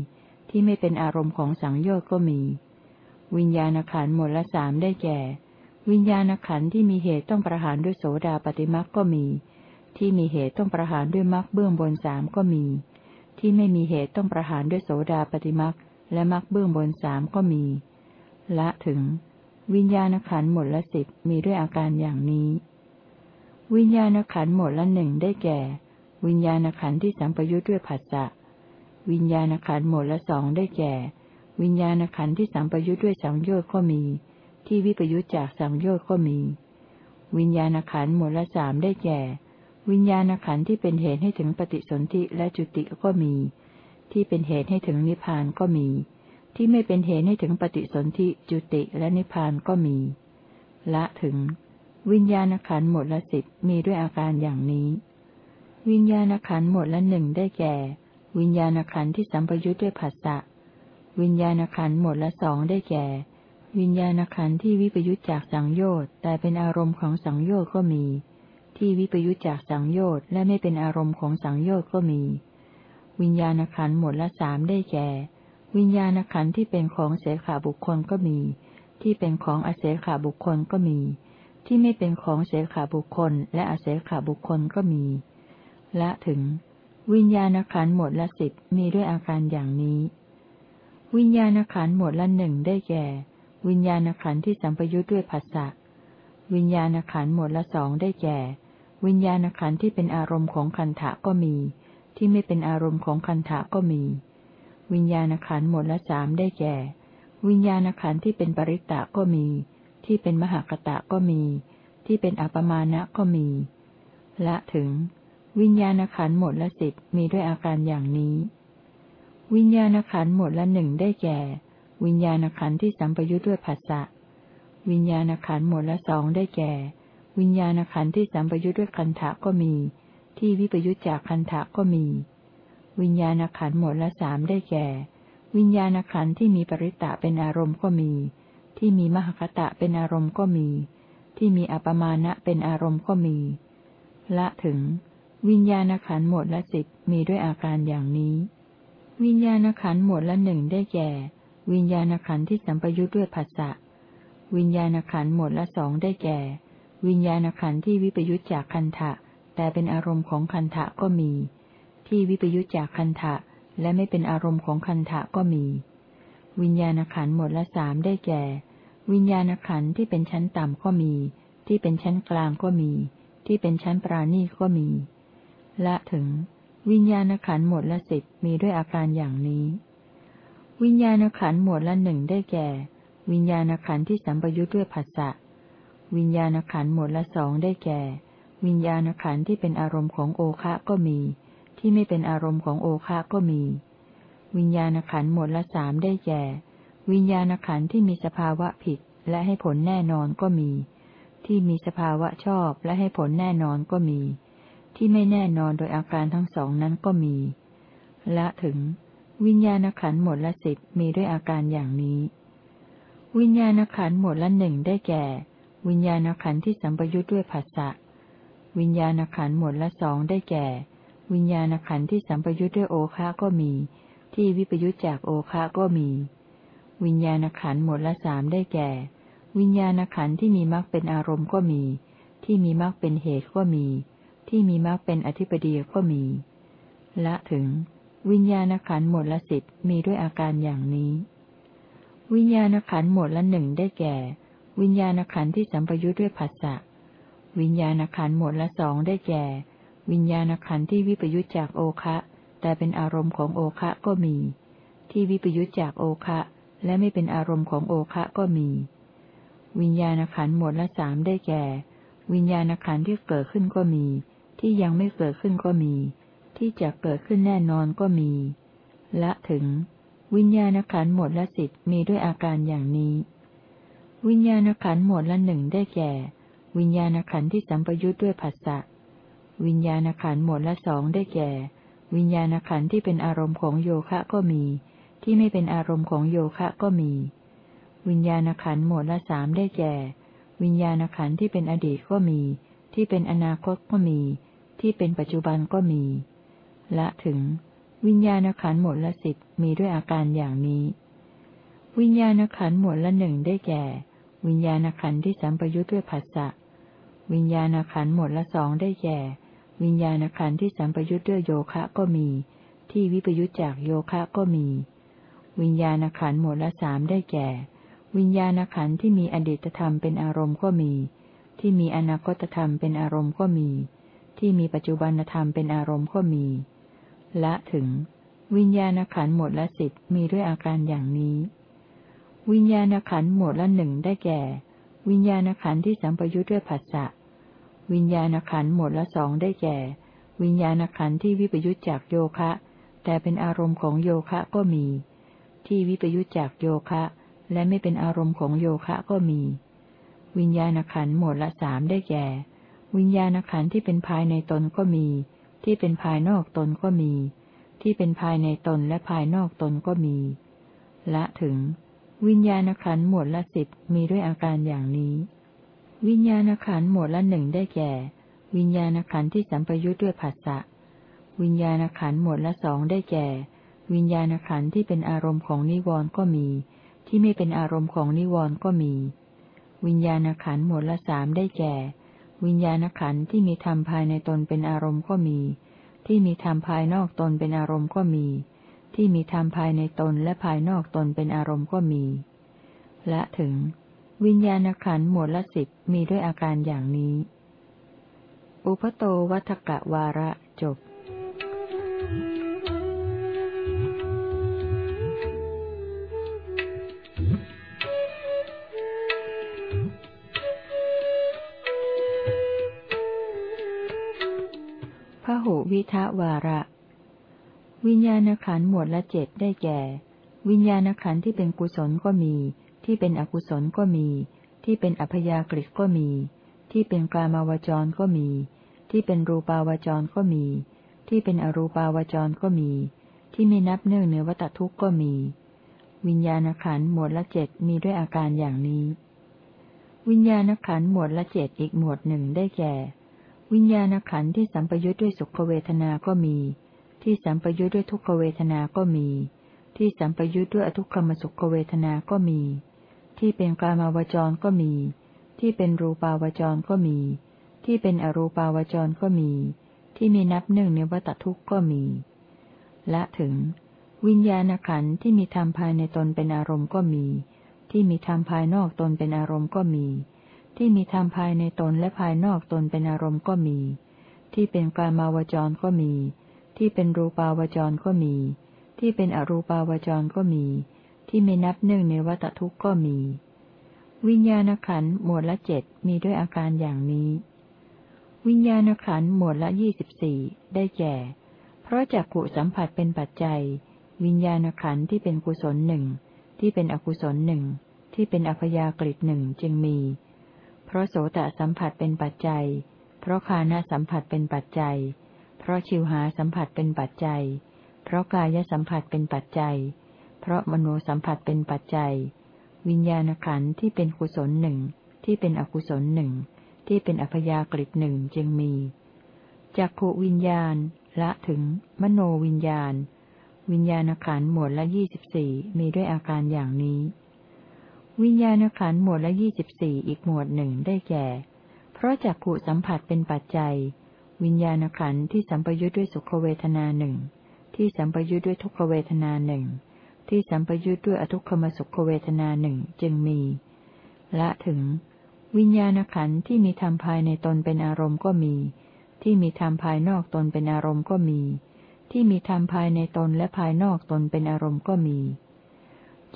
ที่ไม่เป็นอารมณ์ของสังโยชน์ก็มี วิญญาณขันธ์หมดละสามได้แก่ วิญญาณขันธ์ที่มีเหตุต้องประหารด้วยโสดาปฏิมักก็มี ที่มีเหตุต้องประหารด้วยมักเบื้องบนสามก็มี ที่ไม่มีเหตุต้องประหารด้วยโสดาปฏิมักและมักเบื้องบนสามก็มี ละถึง วิญญาณขันหมดละสิบมีด้วยอาการอย่างนี้ วิญญาณขันหมดละหนึ่งได้แก่ วิญญาณขันที่สัมปยุทธ์ด้วยผัสสะวิญญาณขันหมดละสองได้แก่ วิญญาณขันที่สัมปยุทธ์ด้วยสังโยชน์ก็มี ที่วิปยุทธจากสังโยชน์ก็มี วิญญาณขันหมดละสามได้แก่ วิญญาณขันธ์ที่เป็นเหตุให้ถึงปฏิสนธิและจุติก็มี ที่เป็นเหตุให้ถึงนิพพานก็มี ที่ไม่เป็นเหตุให้ถึงปฏิสนธิจุติและนิพพานก็มี ละถึง วิญญาณขันธ์หมดละสิบมีด้วยอาการอย่างนี้ วิญญาณขันธ์หมดละหนึ่งได้แก่ วิญญาณขันธ์ที่สัมปยุทธ์ด้วยผัสสะวิญญาณขันธ์หมดละสองได้แก่ วิญญาณขันธ์ที่วิปยุทธจากสังโยชน์แต่เป็นอารมณ์ของสังโยชน์ก็มี ที่วิปยุทธจากสังโยชน์และไม่เป็นอารมณ์ของสังโยชน์ก็มี วิญญาณขันหมดละสามได้แก่ วิญญาณขันที่เป็นของเสขาบุคคลก็มี ที่เป็นของอเสขาบุคคลก็มี ที่ไม่เป็นของเสขาบุคคล และอาเสขาบุคคลก็มี ละถึง วิญญาณขันหมดละสิบมีด้วยอาการอย่างนี้ วิญญาณขันหมดละหนึ่งได้แก่ วิญญาณขันที่สัมปยุทธ์ด้วยภาษะวิญญาณขันหมดละสองได้แก่ วิญญาณขันธ์ที่เป็นอารมณ์ของคันถะก็มี ที่ไม่เป็นอารมณ์ของคันถะก็มี วิญญาณขันธ์หมดละสามได้แก่ วิญญาณขันธ์ที่เป็นปริตตะก็มี ที่เป็นมหากตะก็มี ที่เป็นอัปมาณะก็มีละถึง วิญญาณขันธ์หมดละสิบมีด้วยอาการอย่างนี้ วิญญาณขันธ์หมดละหนึ่งได้แก่ วิญญาณขันธ์ที่สัมปยุทธ์ด้วยภาษะวิญญาณขันธ์หมดละสองได้แก่ วิญญาณขันธ์ที่สัมปยุทธ์ด้วยคันถะก็มี ที่วิปยุทธจากคันถะก็มี วิญญาณขันธ์หมดละสามได้แก่ วิญญาณขันธ์ที่มีปริตะเป็นอารมณ์ก็มี ที่มีมหคตะเป็นอารมณ์ก็มี ที่มีอัปมาณะเป็นอารมณ์ก็มี ละถึง วิญญาณขันธ์หมดละสิบมีด้วยอาการอย่างนี้ วิญญาณขันธ์หมดละหนึ่งได้แก่ วิญญาณขันธ์ที่สัมปยุทธ์ด้วยภาษะวิญญาณขันธ์หมดละสองได้แก่ วิญญาณขันธ์ที่วิปยุทธจากคันทะแต่เป็นอารมณ์ของคันทะก็มี ที่วิปยุทธจากคันทะและไม่เป็นอารมณ์ของคันทะก็มี วิญญาณขันธ์หมดละสามได้แก่ วิญญาณขันธ์ที่เป็นชั้นต่ำก็มี ที่เป็นชั้นกลางก็มี ที่เป็นชั้นปราณีก็มี ละถึง วิญญาณขันธ์หมดละสิบมีด้วยอาการอย่างนี้ วิญญาณขันธ์หมดละหนึ่งได้แก่ วิญญาณขันธ์ที่สัมปยุทธ์ด้วยภาษะ วิญญาณขันหมดละสองได้แก่ วิญญาณขันที่เป็นอารมณ์ของโอคะก็มี ที่ไม่เป็นอารมณ์ของโอคะก็มี วิญญาณขันหมดละสามได้แก่ วิญญาณขันที่มีสภาวะผิดและให้ผลแน่นอนก็มี ที่มีสภาวะชอบและให้ผลแน่นอนก็มี ที่ไม่แน่นอนโดยอาการทั้งสองนั้นก็มี ละถึง วิญญาณขันหมดละสิบมีด้วยอาการอย่างนี้ วิญญาณขันหมดละหนึ่งได้แก่ วิญญาณขันธ์ที่สัมปยุทธ์ด้วยภาษะวิญญาณขันธ์หมดละสองได้แก่ วิญญาณขันธ์ที่สัมปยุทธ์ด้วยโอคาก็มี ที่วิปยุจจากโอคะก็มี วิญญาณขันธ์หมดละสามได้แก่ วิญญาณขันธ์ที่มีมรรคเป็นอารมณ์ก็มี ที่มีมรรคเป็นเหตุก็มี ที่มีมรรคเป็นอธิปดีก็มี ละถึง วิญญาณขันธ์หมดละสิบมีด้วยอาการอย่างนี้ วิญญาณขันธ์หมดละหนึ่งได้แก่ วิญญาณขันธ์ที่สัมปยุทธ์ด้วยผัสสะ วิญญาณขันธ์หมดละสองได้แก่ วิญญาณขันธ์ที่วิปยุทธจากโอคะ แต่เป็นอารมณ์ของโอคะก็มี ที่วิปยุจจากโอคะ และไม่เป็นอารมณ์ของโอคะก็มี วิญญาณขันธ์หมดละสามได้แก่ วิญญาณขันธ์ที่เกิดขึ้นก็มี ที่ยังไม่เกิดขึ้นก็มี ที่จะเกิดขึ้นแน่นอนก็มี ละถึง วิญญาณขันธ์หมดละสิทธิ์มีด้วยอาการอย่างนี้ วิญญาณขันธ์หมดละหนึ่งได้แก่ วิญญาณขันธ์ที่สัมปยุทธ์ด้วยผัสสะวิญญาณขันธ์หมดละสองได้แก่ วิญญาณขันธ์ที่เป็นอารมณ์ของโยคะก็มี ที่ไม่เป็นอารมณ์ของโยคะก็มี วิญญาณขันธ์หมดละสามได้แก่ วิญญาณขันธ์ที่เป็นอดีตก็มี ที่เป็นอนาคตก็มี ที่เป็นปัจจุบันก็มีละถึง วิญญาณขันธ์หมดละสิบมีด้วยอาการอย่างนี้ วิญญาณขันธ์หมดละหนึ่งได้แก่ วิญญาณขันธ์ที่สัมปยุทธ์ด้วยผัสสะ วิญญาณขันธ์หมดละสองได้แก่ วิญญาณขันธ์ที่สัมปยุทธ์ด้วยโยคะก็มี ที่วิปยุทธจากโยคะก็มี วิญญาณขันธ์หมดละสามได้แก่ วิญญาณขันธ์ที่มีอดีตธรรมเป็นอารมณ์ก็มี ที่มีอนาคตธรรมเป็นอารมณ์ก็มี ที่มีปัจจุบันธรรมเป็นอารมณ์ก็มี ละถึง วิญญาณขันธ์หมดละสิบมีด้วยอาการอย่างนี้ วิญญาณขันธ์หมวดละหนึ่งได้แก่ วิญญาณขันธ์ที่สัมปยุทธ์ด้วยผัสสะวิญญาณขันธ์หมวดละสองได้แก่ วิญญาณขันธ์ที่วิปยุทธจากโยคะ แต่เป็นอารมณ์ของโยคะก็มี ที่วิปยุทธจากโยคะ และไม่เป็นอารมณ์ของโยคะก็มี วิญญาณขันธ์หมวดละสามได้แก่ วิญญาณขันธ์ที่เป็นภายในตนก็มี ที่เป็นภายนอกตนก็มี ที่เป็นภายในตนและภายนอกตนก็มี ละถึง วิญญาณขันธ์หมวดละสิบมีด้วยอาการอย่างนี้ วิญญาณขันธ์หมวดละหนึ่งได้แก่ วิญญาณขันธ์ที่สัมปยุทธ์ด้วยผัสสะวิญญาณขันธ์หมวดละสองได้แก่ วิญญาณขันธ์ที่เป็นอารมณ์ของนิวรณ์ก็มี ที่ไม่เป็นอารมณ์ของนิวรณ์ก็มี วิญญาณขันธ์หมวดละสามได้แก่ วิญญาณขันธ์ที่มีธรรมภายในตนเป็นอารมณ์ก็มี ที่มีธรรมภายนอกตนเป็นอารมณ์ก็มี ที่มีธรรมภายในตนและภายนอกตนเป็นอารมณ์ก็มี และถึง วิญญาณขันหมดละสิบมีด้วยอาการอย่างนี้ อุพโตวัฏกะวาระจบพหุวิทะวาระ วิญญาณขันธ์หมวดละเจ็ดได้แก่ วิญญาณขันธ์ที่เป็นกุศลก็มี ที่เป็นอกุศลก็มี ที่เป็นอัพยากฤิก็มี ที่เป็นกลามาวจรก็มี ที่เป็นรูปาวจรก็มี ที่เป็นอรูปาวจรก็มี ที่ไม่นับเนื่องเนื้อวัตทุกข์ก็มี วิญญาณขันธ์หมวดละเจ็ดมีด้วยอาการอย่างนี้ วิญญาณขันธ์หมวดละเจ็ดอีกหมวดหนึ่งได้แก่ วิญญาณขันธ์ที่สัมปยุทธ์ด้วยสุขเวทนาก็มี ที่สัมปยุทธ์ด้วยทุกขเวทนา ก็มี ที่สัมปยุทธ์ด้วยอทุกขมสุขเวทนา ก็มี ที่เป็นกามาวจรก็มี ที่เป็นรูปาวจรก็มี ที่เป็นอรูปาวจรก็มี ที่มีนับหนึ่งในวัตทุกข์ก็มี และถึง วิญญาณขันธ์ที่มีธรรมภายในตนเป็นอารมณ์ก็มี ที่มีธรรมภายนอกตนเป็นอารมณ์ก็มี ที่มีธรรมภายในตนและภายนอกตนเป็นอารมณ์ก็มี ที่เป็นกามาวจรก็มี ที่เป็นรูปาวจรก็มี ที่เป็นอรูปาวจรก็มี ที่ไม่นับหนึ่งในวัตทุกข์ก็มี วิญญาณขันธ์หมวดละเจ็ดมีด้วยอาการอย่างนี้ วิญญาณขันธ์หมวดละยี่สิบสี่ได้แก่ เพราะจักขุสัมผัสเป็นปัจจัย วิญญาณขันธ์ที่เป็นกุศลหนึ่งที่เป็นอกุศลหนึ่งที่เป็นอัพยากฤิหนึ่งจึงมี เพราะโสตสัมผัสเป็นปัจจัย เพราะคานาสัมผัสเป็นปัจจัยเพราะชิวหาสัมผัสเป็นปัจจัย เพราะกายสัมผัสเป็นปัจจัย เพราะมโนสัมผัสเป็นปัจจัย วิญญาณขันธ์ที่เป็นกุศลหนึ่งที่เป็นอกุศลหนึ่งที่เป็นอัพยากฤิหนึ่งจึงมีจักขวิญญาณ ละถึง มโนวิญญาณ วิญญาณขันธ์หมวดละยี่สิบสี่มีด้วยอาการอย่างนี้ วิญญาณขันธ์หมวดละยี่สิบสี่อีกหมวดหนึ่งได้แก่ เพราะจักขุสัมผัสเป็นปัจจัย วิญญาณขันธ์ที่สัมปยุทธ์ด้วยสุขเวทนาหนึ่งที่สัมปยุทธ์ด้วยทุกขเวทนาหนึ่งที่สัมปยุทธ์ด้วยอทุกขมสุขเวทนาหนึ่งจึงมีละถึง วิญญาณขันธ์ที่มีธรรมภายในตนเป็นอารมณ์ก็มี ที่มีธรรมภายนอกตนเป็นอารมณ์ก็มี ที่มีธรรมภายในตนและภายนอกตนเป็นอารมณ์ก็มี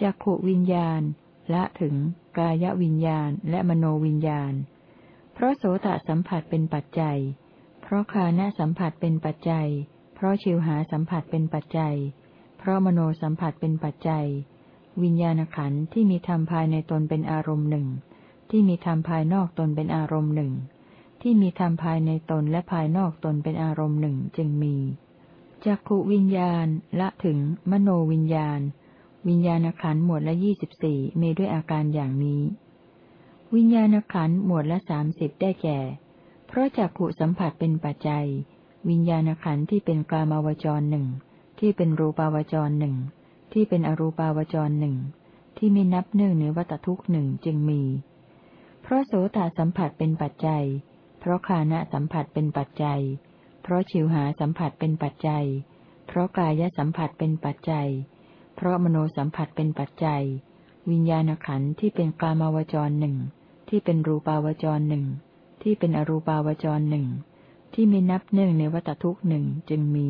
จักขวิญญาณ ละถึง กายวิญญาณและมโนวิญญาณ เพราะโสตสัมผัสเป็นปัจจัย ราะคานะสัมผัสเป็นปัจจัย เพราะชิวหาสัมผัสเป็นปัจจัย เพราะมโนสัมผัสเป็นปัจจัย วิญญาณขันธ์ที่มีธรรมภายในตนเป็นอารมณ์หนึ่ง ที่มีธรรมภายนอกตนเป็นอารมณ์หนึ่ง ที่มีธรรมภายในตนและภายนอกตนเป็นอารมณ์หนึ่งจึงมีจักขุวิญญาณละถึงมโนวิญญาณ วิญญาณขันธ์หมวดละยี่สิบสี่มีด้วยอาการอย่างนี้ วิญญาณขันธ์หมวดละสามสิบได้แก่ เพราะจักขุสัมผัสเป็นปัจจัย วิญญาณขันธ์ที่เป็นกามาวจรหนึ่งที่เป็นรูปาวจรหนึ่งที่เป็นอรูปาวจรหนึ่งที่มีนับเนื่องในวัตทุกหนึ่งจึงมี เพราะโสตสัมผัสเป็นปัจจัย เพราะคานะสัมผัสเป็นปัจจัย เพราะชิวหาสัมผัสเป็นปัจจัย เพราะกายสัมผัสเป็นปัจจัย เพราะมโนสัมผัสเป็นปัจจัย วิญญาณขันธ์ที่เป็นกามาวจรหนึ่งที่เป็นรูปาวจรหนึ่ง ที่เป็นอรูปาวจรหนึ่งที่มีนับเนื่งในวัตทุกหนึ่งจึงมี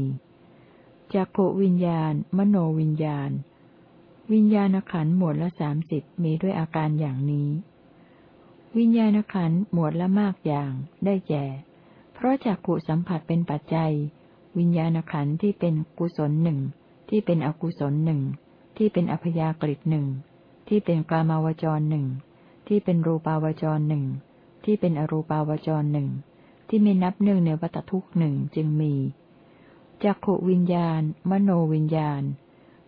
จักโขวิญญาณ มโนวิญญาณ วิญญาณขันหมวดละสามสิบมีด้วยอาการอย่างนี้ วิญญาณขันหมวดละมากอย่างได้แก่เพราะจักขุสัมผัสเป็นปัจจัย วิญญาณขันที่เป็นกุศลหนึ่งที่เป็นอกุศลหนึ่งที่เป็นอพยากฤิหนึ่งที่เป็นกามาวจรหนึ่งที่เป็นรูปาวจรหนึ่ง ที่เป็นอรูปาวจรหนึ่งที่ไม่นับหนึ่งในวัตทุกหนึ่งจึงมีจักขวิญญาณ มโนวิญญาณ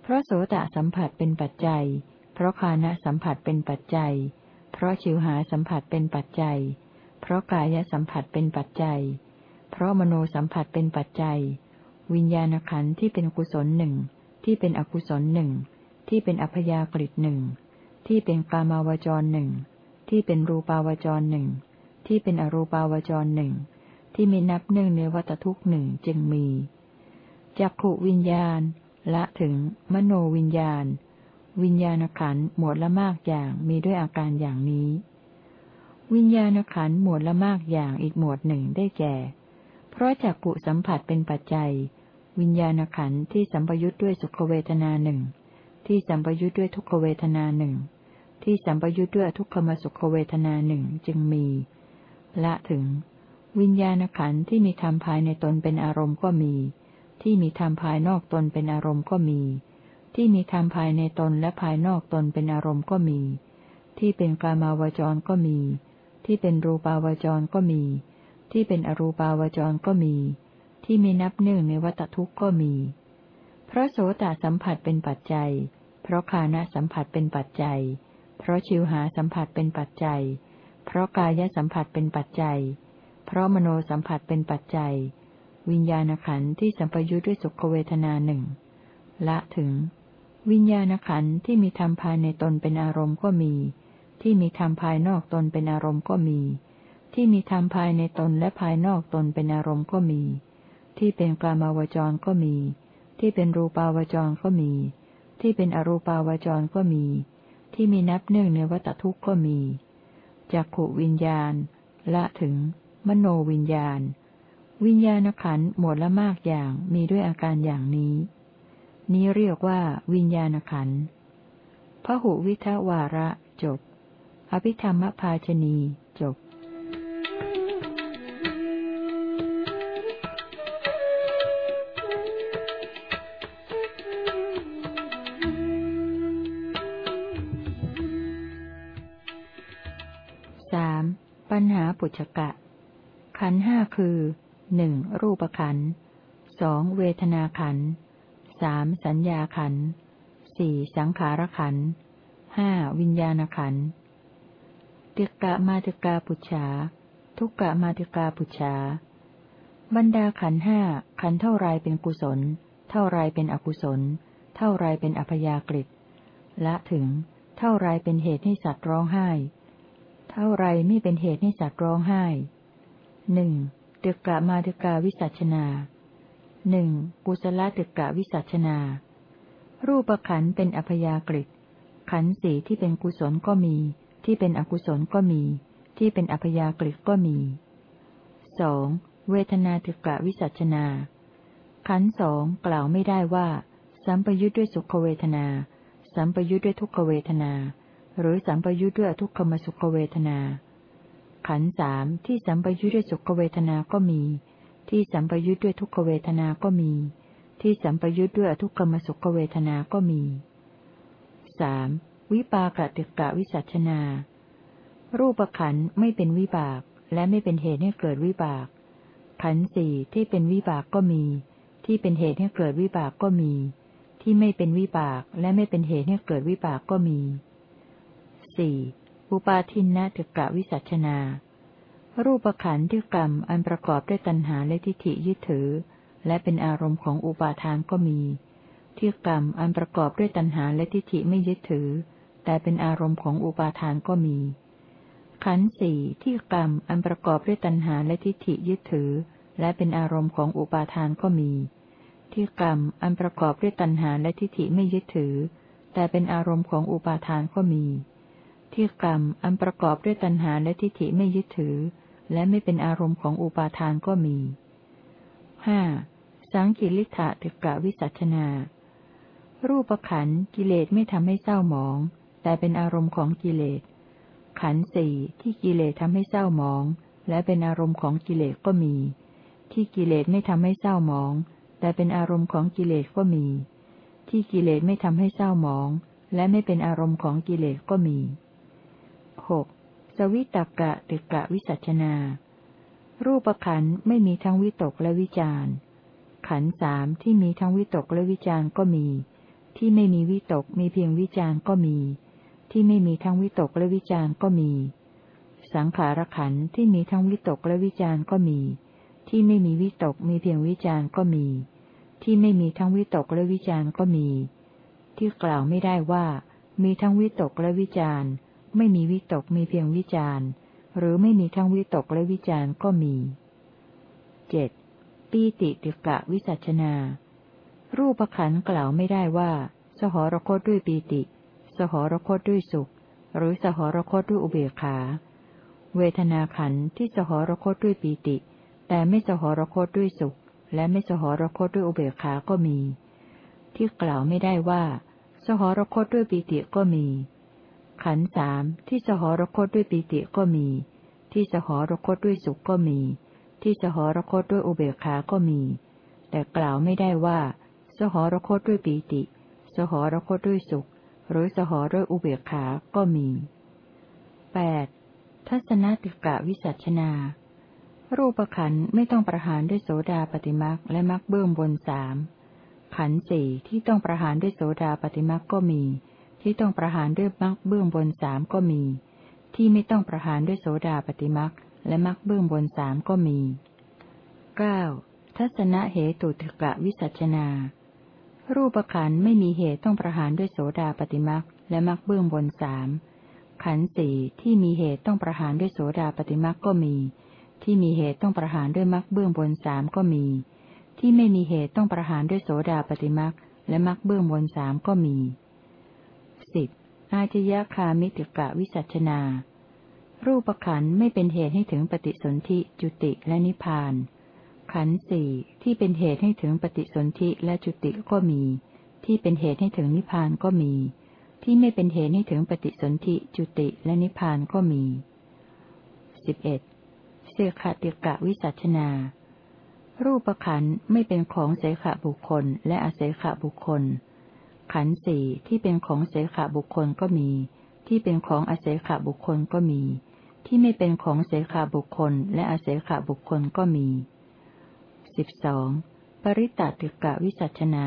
เพราะโสตสัมผัสเป็นปัจจัย เพราะคานะสัมผัสเป็นปัจจัย เพราะชิวหาสัมผัสเป็นปัจจัย เพราะกายสัมผัสเป็นปัจจัย เพราะมโนสัมผัสเป็นปัจจัย วิญญาณขันธ์ที่เป็นกุศลหนึ่งที่เป็นอกุศลหนึ่งที่เป็นอัพยากฤิหนึ่งที่เป็นกามาวจรหนึ่ง ที่เป็นรูปาวจรหนึ่งที่เป็นอรูปาวจรหนึ่งที่มีนับหนึ่งในวัตทุกหนึ่งจึงมีจักขุวิญญาณ ละถึง มโนวิญญาณ วิญญาณขันหมวดละมากอย่างมีด้วยอาการอย่างนี้ วิญญาณขันหมวดละมากอย่างอีกหมวดหนึ่งได้แก่ เพราะจักกุสัมผัสเป็นปัจจัย วิญญาณขันที่สัมปยุทธ์ด้วยสุขเวทนาหนึ่งที่สัมปยุทธ์ด้วยทุกขเวทนาหนึ่ง ที่สัมปยุทธ์ด้วยทุกขมสุขเวทนาหนึ่งจึงมี ละถึง วิญญาณขันธ์ที่มีธรรมภายในตนเป็นอารมณ์ก็มี ที่มีธรรมภายนอกตนเป็นอารมณ์ก็มี ที่มีธรรมภายในตนและภายนอกตนเป็นอารมณ์ก็มี ที่เป็นกามาวจรก็มี ที่เป็นรูปาวจรก็มี ที่เป็นอรูปาวจรก็มี ที่มีนับหนึ่งในวัตทุกข์ก็มีเพราะโสตสัมผัสเป็นปัจจัย เพราะคานะสัมผัสเป็นปัจจัย เพราะชิวหาสัมผัสเป็นปัจจัย เพราะกายสัมผัสเป็นปัจจัย เพราะมโนสัมผัสเป็นปัจจัย วิญญาณขันธ์ที่สัมปยุทธ์ด้วยสุขเวทนาหนึ่งละถึง วิญญาณขันธ์ที่มีธรรมภายในตนเป็นอารมณ์ก็มี ที่มีธรรมภายนอกตนเป็นอารมณ์ก็มี ที่มีธรรมภายในตนและภายนอกตนเป็นอารมณ์ก็มี ที่เป็นกลามาวจรก็มี ที่เป็นรูปาวจรก็มี ที่เป็นอรูปาวจรก็มี ที่มีนับเนื่องในวัตทุกข์ก็มีจักขวิญญาณ ละถึง มโนวิญญาณ วิญญาณขันหมดละมากอย่างมีด้วยอาการอย่างนี้ นี้เรียกว่าวิญญาณขันพระหุวิทวาระจบ อภิธรรมภาชนี ปุจกะ ขันห้าคือหนึ่งรูปขันสองเวทนาขันสามสัญญาขันสี่สังขารขันห้าวิญญาณขันติกะมาติกาปุจฉา ทุกกะมาติกาปุจฉา บรรดาขันห้าขันเท่าไรเป็นกุศล เท่าไรเป็นอกุศล เท่าไรเป็นอัพยากฤิละถึง เท่าไรเป็นเหตุให้สัตว์ร้องไห้ เท่าไรไม่เป็นเหตุให้สัตว์ร้องไห้หนึ่งตึกกะมาตึกาวิสัชนาหนึ่งกุศลตึกกะวิสัชนา รูปขันเป็นอพยากฤิขันสีที่เป็นกุศลก็มี ที่เป็นอกุศลก็มี ที่เป็นอพยากฤิก็มีสองเวทนาตึกะวิสัชนา ขันสองกล่าวไม่ได้ว่า สัมปยุทธ์ด้วยสุขเวทนา สัมปยุทธ์ด้วยทุกขเวทนา หรือสัมปยุทธ์ด้วยทุกขมสุขเวทนา ขันสามที่สัมปยุทธ์ด้วยสุขเวทนาก็มี ที่สัมปยุทธ์ด้วยทุกขเวทนาก็มี ที่สัมปยุทธ์ด้วยทุกขมสุขเวทนาก็มีสามวิปากติกะวิสัชนา รูปขันไม่เป็นวิบากและไม่เป็นเหตุให้เกิดวิบาก ขันสี่ที่เป็นวิบากก็มี ที่เป็นเหตุให้เกิดวิบากก็มี ที่ไม่เป็นวิบากและไม่เป็นเหตุให้เกิดวิบากก็มี สี่อุปาทินนะติกะวิสัชนา รูปขันธ์ที่กรรมอันประกอบด้วยตัณหาและทิฏฐิยึดถือ และเป็นอารมณ์ของอุปาทานก็มี ที่กรรมอันประกอบด้วยตัณหาและทิฏฐิไม่ยึดถือ แต่เป็นอารมณ์ของอุปาทานก็มี ขันธ์สี่ที่กรรมอันประกอบด้วยตัณหาและทิฏฐิยึดถือ และเป็นอารมณ์ของอุปาทานก็มี ที่กรรมอันประกอบด้วยตัณหาและทิฏฐิไม่ยึดถือ แต่เป็นอารมณ์ของอุปาทานก็มี ที่กรรมอันประกอบด้วยตัณหาและทิฏฐิไม่ยึดถือ และไม่เป็นอารมณ์ของอุปาทานก็มีห้าสังกิริธะติกะวิสัชนา รูปขันกิเลสไม่ทำให้เศร้าหมอง แต่เป็นอารมณ์ของกิเลส ขันสี่ที่กิเลสทำให้เศร้าหมอง และเป็นอารมณ์ของกิเลสก็มี ที่กิเลสไม่ทำให้เศร้าหมอง แต่เป็นอารมณ์ของกิเลสก็มี ที่กิเลสไม่ทำให้เศร้าหมอง และไม่เป็นอารมณ์ของกิเลสก็มี หกสวิตกะติกะวิสัชนา รูปขันไม่มีทั้งวิตกและวิจารขันสามที่มีทั้งวิตกและวิจารก็มี ที่ไม่มีวิตกมีเพียงวิจารก็มี ที่ไม่มีทั้งวิตกและวิจารก็มี สังขารขันที่มีทั้งวิตกและวิจารก็มี ที่ไม่มีวิตกมีเพียงวิจารก็มี ที่ไม่มีทั้งวิตกและวิจารก็มี ที่กล่าวไม่ได้ว่า มีทั้งวิตกและวิจาร ไม่มีวิตกมีเพียงวิจารหรือไม่มีทั้งวิตกและวิจารก็มีเจ็ดปีติติกะวิสัชนา รูปขันกล่าวไม่ได้ว่า สหรคตด้วยปีติ สหรคตด้วยสุข หรือสหรคตด้วยอุเบกขา เวทนาขันที่สหรคตด้วยปีติ แต่ไม่สหรคตด้วยสุข และไม่สหรคตด้วยอุเบกขาก็มี ที่กล่าวไม่ได้ว่า สหรคตด้วยปีติก็มี ขันสามที่สหรคตด้วยปีติก็มี ที่สหรคตด้วยสุขก็มี ที่สหรคตด้วยอุเบกขาก็มี แต่กล่าวไม่ได้ว่า สหรคตด้วยปีติ สหรคตด้วยสุข หรือสหด้วยอุเบกขาก็มีแปดทัศนติกะวิสัชนา รูปขันไม่ต้องประหารด้วยโสดาปฏิมักและมักเบื้องบนสามขันสี่ที่ต้องประหารด้วยโสดาปฏิมักก็มี ที่ต้องประหารด้วยมรรคเบื้องบนสามก็มี ที่ไม่ต้องประหารด้วยโสดาปฏิมรรคและมรรคเบื้องบนสามก็มีเก้าทัศนะเหตุติกะวิสัชนา รูปขันไม่มีเหตุต้องประหารด้วยโสดาปฏิมรรคและมรรคเบื้องบนสามขันสี่ที่มีเหตุต้องประหารด้วยโสดาปฏิมรรคก็มี ที่มีเหตุต้องประหารด้วยมรรคเบื้องบนสามก็มี ที่ไม่มีเหตุต้องประหารด้วยโสดาปฏิมรรคและมรรคเบื้องบนสามก็มี อาชยคามิติกะวิสัชนา รูปขันไม่เป็นเหตุให้ถึงปฏิสนธิจุติและนิพพาน ขันสี่ที่เป็นเหตุให้ถึงปฏิสนธิและจุติก็มี ที่เป็นเหตุให้ถึงนิพพานก็มี ที่ไม่เป็นเหตุให้ถึงปฏิสนธิจุติและนิพพานก็มีสิบเอ็ดเสขติกะวิสัชนา รูปขันไม่เป็นของเสขบุคคลและอเสขบุคคล ขันสี่ที่เป็นของเสขบุคคลก็มี ที่เป็นของอเสขบุคคลก็มี ที่ไม่เป็นของเสขบุคคล และอเสขบุคคลก็มีสิบสองปริตติกะวิสัชนา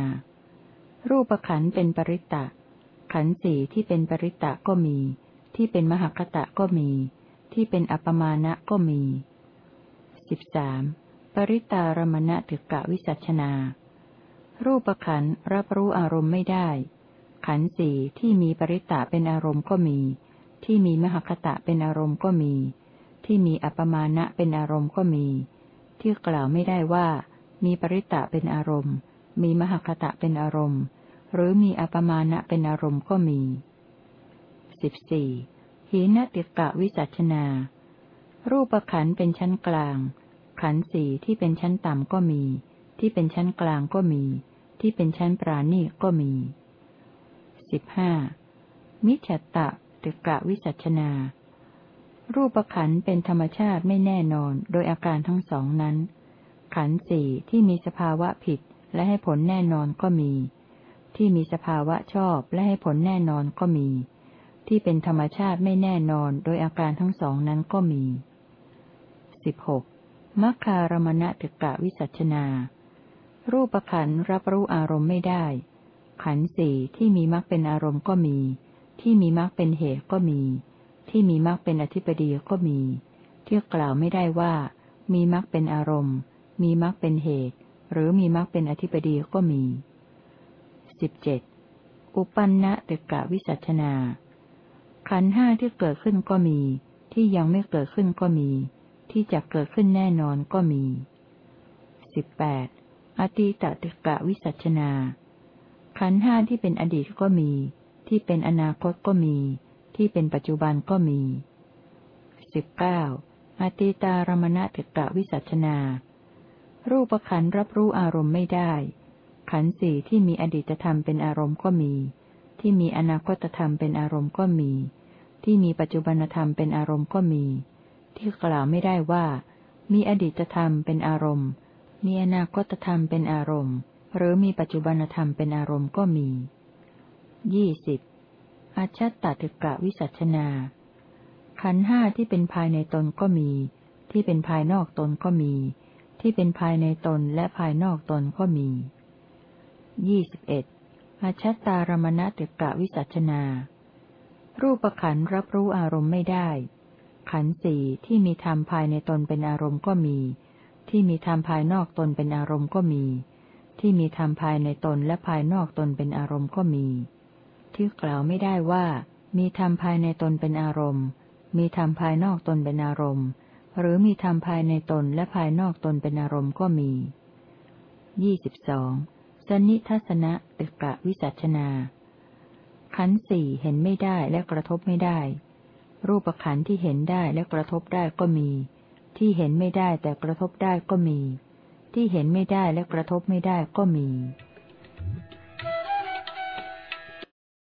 รูปขันเป็นปริตตะขันสี่ที่เป็นปริตตะก็มี ที่เป็นมหคตะก็มี ที่เป็นอัปมาณะก็มีสิบสามปริตารมณติกะวิสัชนา รูปขันรับรู้อารมณ์ไม่ได้ ขันสี่ที่มีปริตะเป็นอารมณ์ก็มี ที่มีมหคตะเป็นอารมณ์ก็มี ที่มีอัปมาณะเป็นอารมณ์ก็มี ที่กล่าวไม่ได้ว่า มีปริตะเป็นอารมณ์ มีมหคตะเป็นอารมณ์ หรือมีอัปมาณะเป็นอารมณ์ก็มีสิบสี่หีนติกะวิจัชนา รูปขันเป็นชั้นกลาง ขันสี่ที่เป็นชั้นต่ำก็มี ที่เป็นชั้นกลางก็มี ที่เป็นชั้นปราณีก็มีสิบห้ามิจฉตะตึกะวิสัชนา รูปขันเป็นธรรมชาติไม่แน่นอนโดยอาการทั้งสองนั้น ขันสี่ที่มีสภาวะผิดและให้ผลแน่นอนก็มี ที่มีสภาวะชอบและให้ผลแน่นอนก็มี ที่เป็นธรรมชาติไม่แน่นอนโดยอาการทั้งสองนั้นก็มีสิบหกมัคคารมณะตึกะวิสัชนา รูปขันรับรู้อารมณ์ไม่ได้ ขันสี่ที่มีมรรคเป็นอารมณ์ก็มี ที่มีมรรคเป็นเหตุก็มี ที่มีมรรคเป็นอธิปดีก็มี ที่กล่าวไม่ได้ว่า มีมรรคเป็นอารมณ์ มีมรรคเป็นเหตุ หรือมีมรรคเป็นอธิปดีก็มีสิบเจ็ดอุปันนะตึกะวิสัชนา ขันห้าที่เกิดขึ้นก็มี ที่ยังไม่เกิดขึ้นก็มี ที่จะเกิดขึ้นแน่นอนก็มีสิบแปด อตีตติกะวิสัชนา ขันห้าที่เป็นอดีตก็มี ที่เป็นอนาคตก็มี ที่เป็นปัจจุบันก็มีสิบเก้าอตีตารมณติกะวิสัชนา รูปขันรับรู้อารมณ์ไม่ได้ ขันสี่ที่มีอดีตธรรมเป็นอารมณ์ก็มี ที่มีอนาคตธรรมเป็นอารมณ์ก็มี ที่มีปัจจุบันธรรมเป็นอารมณ์ก็มี ที่กล่าวไม่ได้ว่า มีอดีตธรรมเป็นอารมณ์ มีอนาคตธรรมเป็นอารมณ์ หรือมีปัจจุบันธรรมเป็นอารมณ์ก็มียี่สิบอาชัตตติกะวิสัชนา ขันห้าที่เป็นภายในตนก็มี ที่เป็นภายนอกตนก็มี ที่เป็นภายในตนและภายนอกตนก็มียี่สิบเอ็ดอาชัตตารมณติกะวิสัชนา รูปขันรับรู้อารมณ์ไม่ได้ ขันสี่ที่มีธรรมภายในตนเป็นอารมณ์ก็มี ที่มีธรรมภายนอกตนเป็นอารมณ์ก็มี ที่มีธรรมภายในตนและภายนอกตนเป็นอารมณ์ก็มี ที่กล่าวไม่ได้ว่า มีธรรมภายในตนเป็นอารมณ์ มีธรรมภายนอกตนเป็นอารมณ์ หรือมีธรรมภายในตนและภายนอกตนเป็นอารมณ์ก็มียี่สิบสองสนิทัศนะตึกะวิสัชนา ขันสี่เห็นไม่ได้และกระทบไม่ได้ รูปขันธ์ที่เห็นได้และกระทบได้ก็มี ที่เห็นไม่ได้แต่กระทบได้ก็มี ที่เห็นไม่ได้และกระทบไม่ได้ก็มี